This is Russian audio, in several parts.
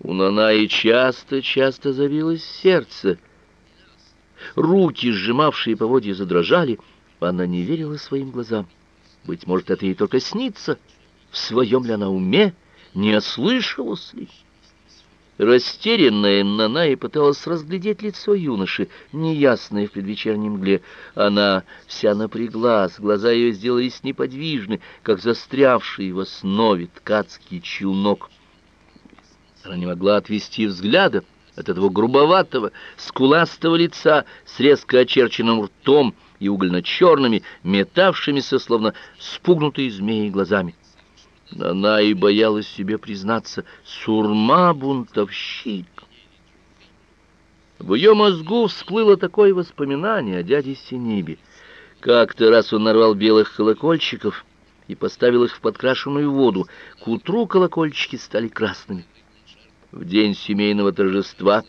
У Нанаи часто-часто забилось сердце. Руки, сжимавшие поводья, задрожали. Она не верила своим глазам. Быть может, это ей только снится. В своем ли она уме? Не ослышалась ли? Растерянная Наная пыталась разглядеть лицо юноши, неясное в предвечернем мгле. Она вся напряглась, глаза ее сделались неподвижны, как застрявший в основе ткацкий челнок. Она не могла отвести взгляда от этого грубоватого, скуластого лица с резко очерченным ртом и угольно-черными, метавшимися, словно спугнутые змеи глазами. Она и боялась себе признаться, сурма-бунтовщик. В ее мозгу всплыло такое воспоминание о дяде Синибе. Как-то раз он нарвал белых колокольчиков и поставил их в подкрашенную воду. К утру колокольчики стали красными. В день семейного торжества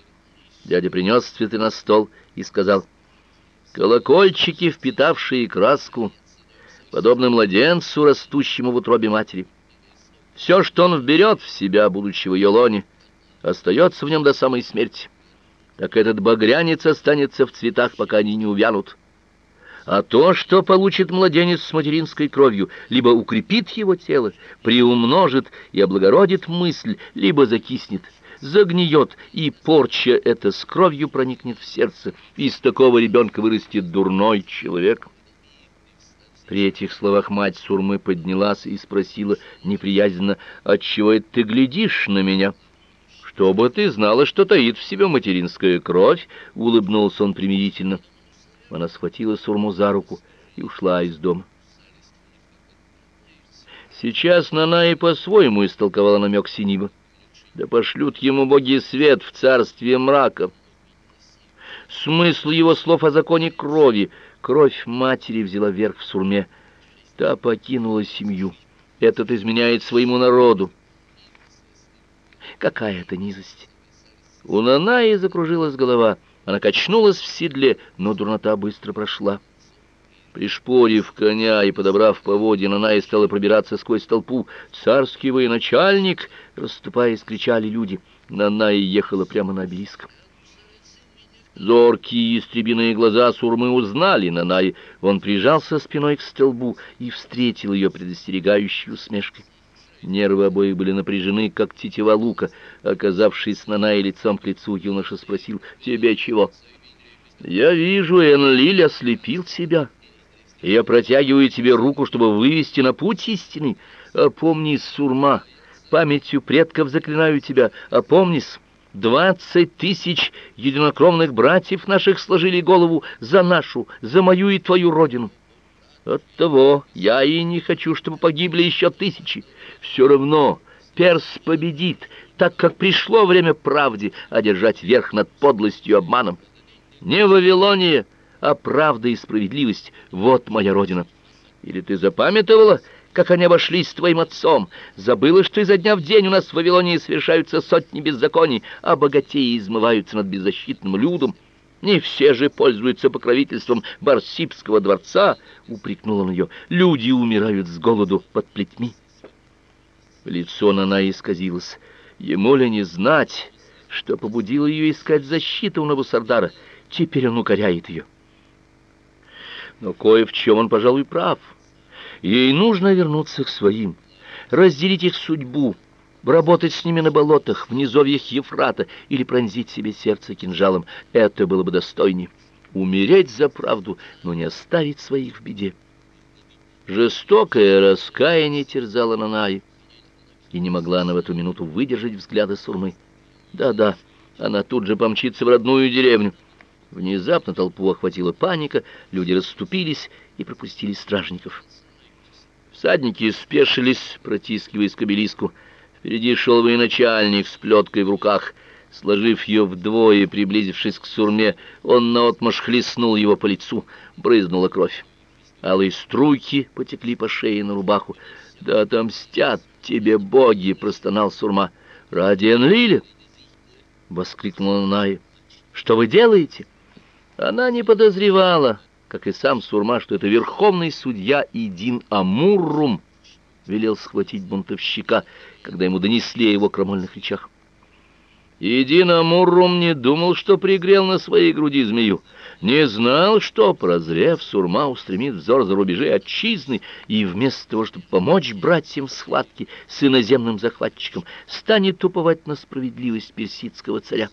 дядя принес цветы на стол и сказал, «Колокольчики, впитавшие краску, подобно младенцу, растущему в утробе матери». Все, что он вберет в себя, будучи в ее лоне, остается в нем до самой смерти. Так этот багрянец останется в цветах, пока они не увянут. А то, что получит младенец с материнской кровью, либо укрепит его тело, приумножит и облагородит мысль, либо закиснет, загниет, и порча эта с кровью проникнет в сердце. Из такого ребенка вырастет дурной человек». При этих словах мать Сурмы поднялась и спросила неприязненно, «Отчего это ты глядишь на меня?» «Чтобы ты знала, что таит в себе материнская кровь», — улыбнулся он примирительно. Она схватила Сурму за руку и ушла из дома. Сейчас Нана и по-своему истолковала намек Синиба. Да пошлют ему боги свет в царстве мрака. Смысл его слов о законе крови — Кровь матери взяла верх в сурме. Та покинула семью. Этот изменяет своему народу. Какая это низость! У Нанаи закружилась голова. Она качнулась в седле, но дурнота быстро прошла. Пришпорив коня и подобрав поводья, Нанаи стала пробираться сквозь толпу. «Царский военачальник!» — расступаясь, кричали люди. Нанаи ехала прямо на обелиск. Зоркие истребиные глаза Сурмы узнали Нанай. Он прижался спиной к столбу и встретил ее предостерегающей усмешкой. Нервы обоих были напряжены, как тетива лука. Оказавшись с Нанай лицом к лицу, юноша спросил, «Тебе чего?» «Я вижу, Энлиль ослепил тебя. Я протягиваю тебе руку, чтобы вывести на путь истины. Опомнись, Сурма, памятью предков заклинаю тебя, опомнись». Двадцать тысяч единокровных братьев наших сложили голову за нашу, за мою и твою родину. Оттого я и не хочу, чтобы погибли еще тысячи. Все равно Перс победит, так как пришло время правде одержать верх над подлостью и обманом. Не Вавилония, а правда и справедливость — вот моя родина. Или ты запамятовала, как они обошлись с твоим отцом. Забыла, что изо дня в день у нас в Вавилонии совершаются сотни беззаконий, а богатеи измываются над беззащитным людом. Не все же пользуются покровительством Барсибского дворца, — упрекнул он ее. Люди умирают с голоду под плетьми. Лицо Нана исказилось. Ему ли не знать, что побудило ее искать защиту у Навусардара? Теперь он укоряет ее. Но кое в чем он, пожалуй, прав. — Ей нужно вернуться к своим, разделить их судьбу, работать с ними на болотах, в низовьях Ефрата или пронзить себе сердце кинжалом. Это было бы достойнее. Умереть за правду, но не оставить своих в беде. Жестокое раскаяние терзало Нанай, и не могла она в эту минуту выдержать взгляда Сурмы. Да-да, она тут же помчится в родную деревню. Внезапно толпу охватила паника, люди расступились и пропустили стражников. Всадники спешились, протискиваясь к обелиску. Впереди шел военачальник с плеткой в руках. Сложив ее вдвое, приблизившись к сурме, он наотмашь хлестнул его по лицу. Брызнула кровь. Алые струйки потекли по шее на рубаху. «Да отомстят тебе боги!» — простонал сурма. «Ради Энлиля!» — воскликнула Ная. «Что вы делаете?» Она не подозревала, как и сам Сурма, что это верховный судья Идин Амуррум велел схватить бунтовщика, когда ему донесли о его крамольных речах. Едино Муррум не думал, что пригрел на своей груди змею, не знал, что, прозрев, Сурма устремит взор за рубежи отчизны, и вместо того, чтобы помочь братьям в схватке с иноземным захватчиком, станет уповать на справедливость персидского царя.